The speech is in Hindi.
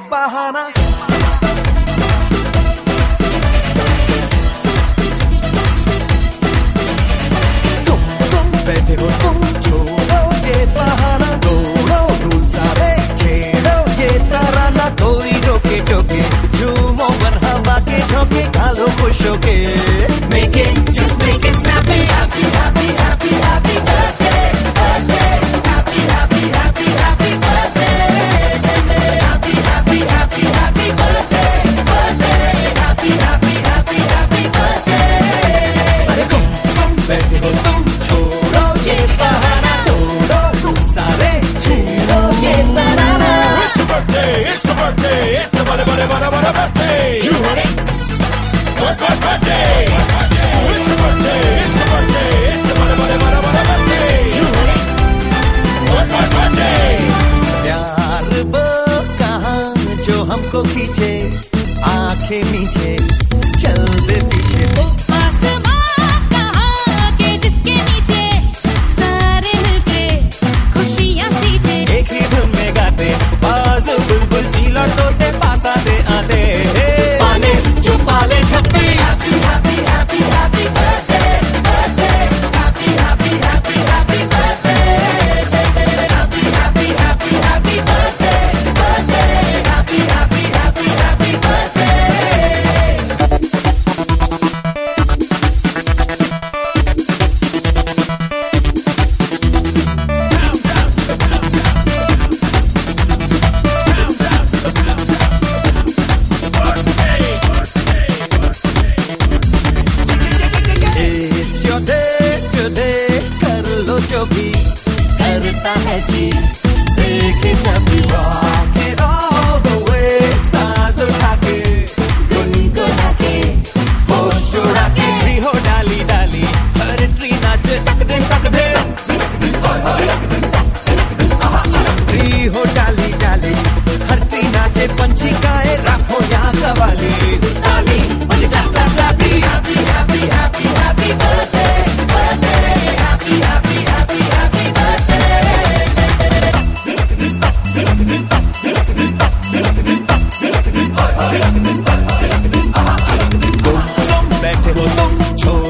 bahana it, what a, what a birthday! You heard it! What, what, birthday! It's a birthday! It's a birthday! It's a what a, what a, what a, what a birthday! You heard it! What, what, birthday! प्यार वो कहाँ जो हमको खींचे आँखें नीचे चल हो डाली डाली हर टी नाचे पंछी गाए राखो या कवाली ताली मज़े clap clap clap happy happy happy happy happy birthday तुम बैठे हो तुम छोड़